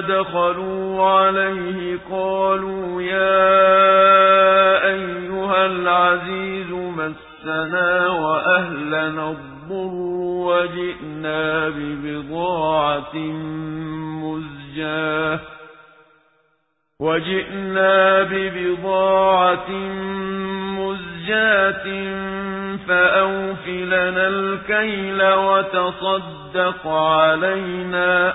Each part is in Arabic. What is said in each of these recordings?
دخلوا عليه قالوا يا أيها العزيز مسنا وأهلنا الضر وجئنا ببضاعة مزجاة وجئنا ببضاعة مزجاة فأوفلنا الكيل وتصدق علينا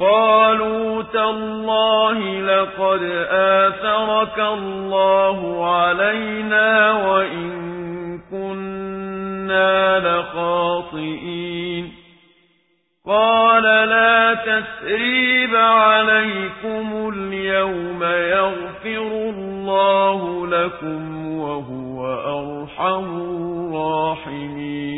قالوا تالله لقد آثرك الله علينا وإن كنا لخاطئين. قال لا تسريب عليكم اليوم يغفر الله لكم وهو أرحم الراحمين.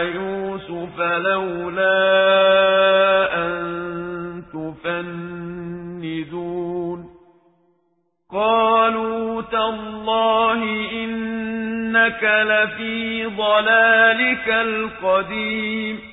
يوسف لولا أن تفندون. قالوا تالله إنك لفي ضلالك القديم.